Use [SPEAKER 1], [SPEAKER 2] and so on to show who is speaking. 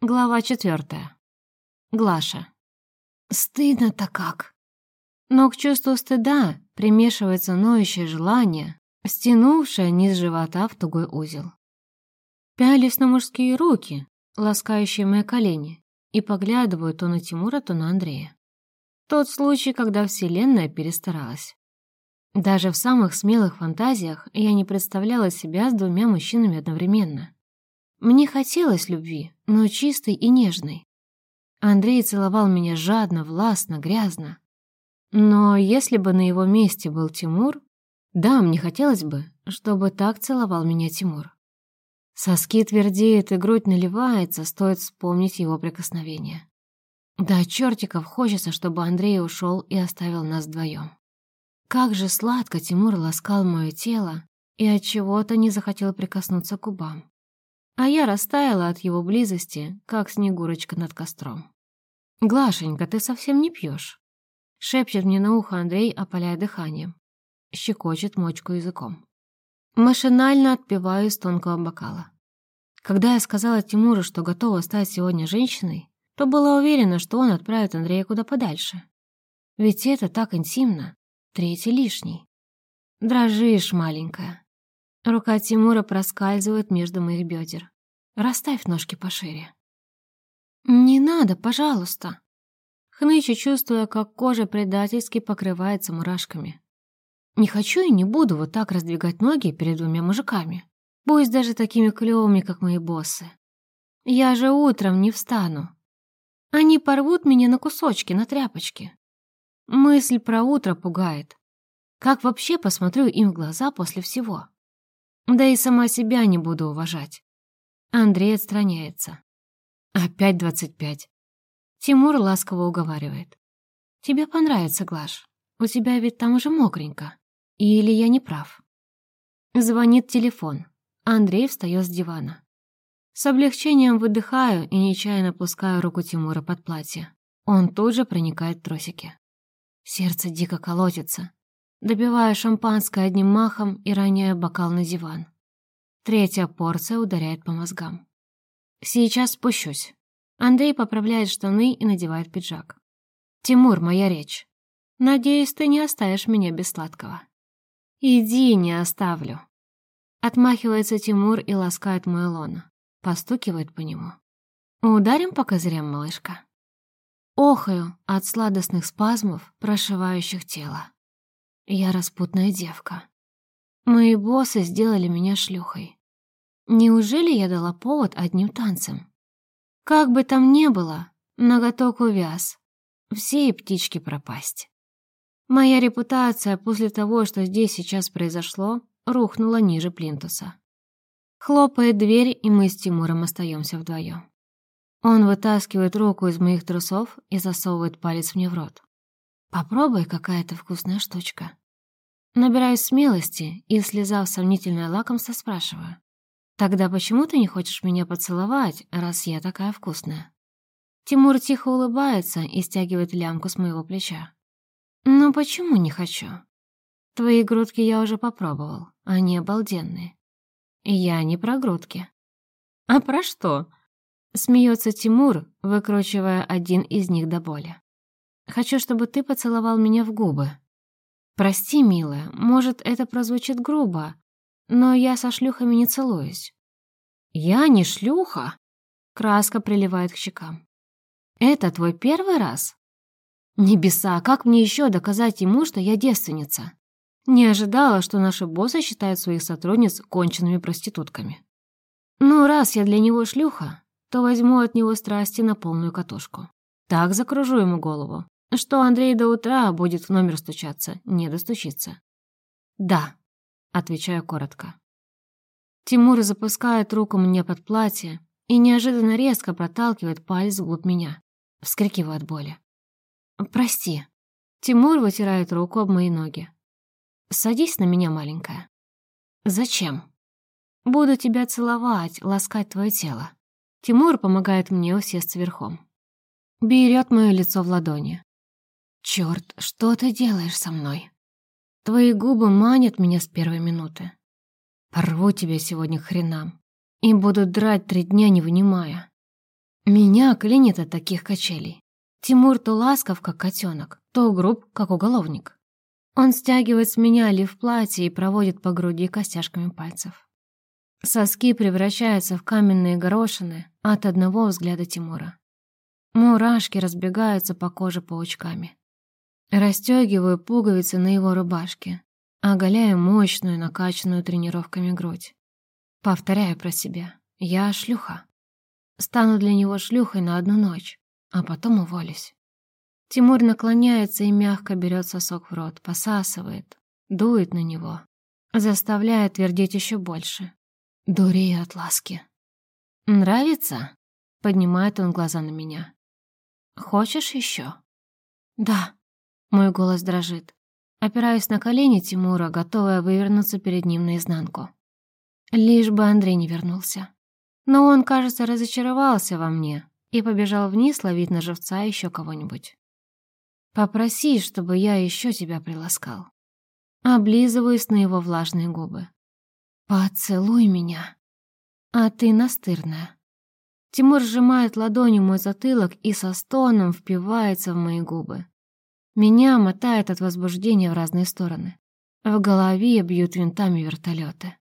[SPEAKER 1] Глава четвертая. Глаша. Стыдно-то как. Но к чувству стыда примешивается ноющее желание, стянувшее низ живота в тугой узел. Пялись на мужские руки, ласкающие мои колени, и поглядываю то на Тимура, то на Андрея. Тот случай, когда Вселенная перестаралась. Даже в самых смелых фантазиях я не представляла себя с двумя мужчинами одновременно. Мне хотелось любви, но чистой и нежной. Андрей целовал меня жадно, властно, грязно. Но если бы на его месте был Тимур, да, мне хотелось бы, чтобы так целовал меня Тимур. Соски твердеют и грудь наливается, стоит вспомнить его прикосновение. Да чертиков хочется, чтобы Андрей ушел и оставил нас вдвоем. Как же сладко Тимур ласкал мое тело и от чего-то не захотел прикоснуться к губам а я растаяла от его близости, как снегурочка над костром. «Глашенька, ты совсем не пьешь», — шепчет мне на ухо Андрей, опаляя дыханием. Щекочет мочку языком. Машинально отпиваю из тонкого бокала. Когда я сказала Тимуру, что готова стать сегодня женщиной, то была уверена, что он отправит Андрея куда подальше. Ведь это так интимно, третий лишний. Дрожишь, маленькая. Рука Тимура проскальзывает между моих бедер. Расставь ножки пошире. «Не надо, пожалуйста!» Хнычу, чувствуя, как кожа предательски покрывается мурашками. Не хочу и не буду вот так раздвигать ноги перед двумя мужиками. Пусть даже такими клёвыми, как мои боссы. Я же утром не встану. Они порвут меня на кусочки, на тряпочки. Мысль про утро пугает. Как вообще посмотрю им в глаза после всего? Да и сама себя не буду уважать. Андрей отстраняется. Опять двадцать пять. Тимур ласково уговаривает. Тебе понравится, Глаш. У тебя ведь там уже мокренько. Или я не прав? Звонит телефон. Андрей встает с дивана. С облегчением выдыхаю и нечаянно пускаю руку Тимура под платье. Он тут же проникает в тросики. Сердце дико колотится. Добиваю шампанское одним махом и роняю бокал на диван. Третья порция ударяет по мозгам. Сейчас спущусь. Андрей поправляет штаны и надевает пиджак. «Тимур, моя речь. Надеюсь, ты не оставишь меня без сладкого». «Иди, не оставлю». Отмахивается Тимур и ласкает мой лона. Постукивает по нему. «Ударим по козырям, малышка?» Охаю от сладостных спазмов, прошивающих тело. Я распутная девка. Мои боссы сделали меня шлюхой. Неужели я дала повод одним танцем? Как бы там ни было, ноготок увяз. Все и птички пропасть. Моя репутация после того, что здесь сейчас произошло, рухнула ниже плинтуса. Хлопает дверь, и мы с Тимуром остаемся вдвоем. Он вытаскивает руку из моих трусов и засовывает палец мне в рот. Попробуй, какая-то вкусная штучка. Набираюсь смелости и, слезав сомнительное лакомство, спрашиваю. «Тогда почему ты не хочешь меня поцеловать, раз я такая вкусная?» Тимур тихо улыбается и стягивает лямку с моего плеча. «Ну почему не хочу? Твои грудки я уже попробовал, они обалденные. Я не про грудки». «А про что?» Смеется Тимур, выкручивая один из них до боли. Хочу, чтобы ты поцеловал меня в губы. Прости, милая, может, это прозвучит грубо, но я со шлюхами не целуюсь. Я не шлюха. Краска приливает к щекам. Это твой первый раз? Небеса, как мне еще доказать ему, что я девственница? Не ожидала, что наши боссы считают своих сотрудниц конченными проститутками. Ну, раз я для него шлюха, то возьму от него страсти на полную катушку. Так закружу ему голову, что Андрей до утра будет в номер стучаться, не достучится. «Да», — отвечаю коротко. Тимур запускает руку мне под платье и неожиданно резко проталкивает палец вглубь меня. Вскрикиваю от боли. «Прости». Тимур вытирает руку об мои ноги. «Садись на меня, маленькая». «Зачем?» «Буду тебя целовать, ласкать твое тело». Тимур помогает мне усесться верхом. Берет мое лицо в ладони. Черт, что ты делаешь со мной? Твои губы манят меня с первой минуты. Порву тебя сегодня хренам и буду драть три дня, не вынимая. Меня клинит от таких качелей. Тимур то ласков, как котенок, то груб, как уголовник. Он стягивает с меня лиф платье и проводит по груди костяшками пальцев. Соски превращаются в каменные горошины от одного взгляда Тимура. Мурашки разбегаются по коже паучками. Растёгиваю пуговицы на его рубашке, оголяю мощную, накачанную тренировками грудь. Повторяю про себя. Я шлюха. Стану для него шлюхой на одну ночь, а потом уволюсь. Тимур наклоняется и мягко берет сосок в рот, посасывает, дует на него, заставляя твердеть еще больше. Дурею от ласки. «Нравится?» — поднимает он глаза на меня. «Хочешь еще?» «Да», — мой голос дрожит. Опираюсь на колени Тимура, готовая вывернуться перед ним наизнанку. Лишь бы Андрей не вернулся. Но он, кажется, разочаровался во мне и побежал вниз ловить на живца еще кого-нибудь. Попроси, чтобы я еще тебя приласкал. Облизываюсь на его влажные губы. Поцелуй меня. А ты настырная. Тимур сжимает ладонью мой затылок и со стоном впивается в мои губы. Меня мотает от возбуждения в разные стороны. В голове бьют винтами вертолеты.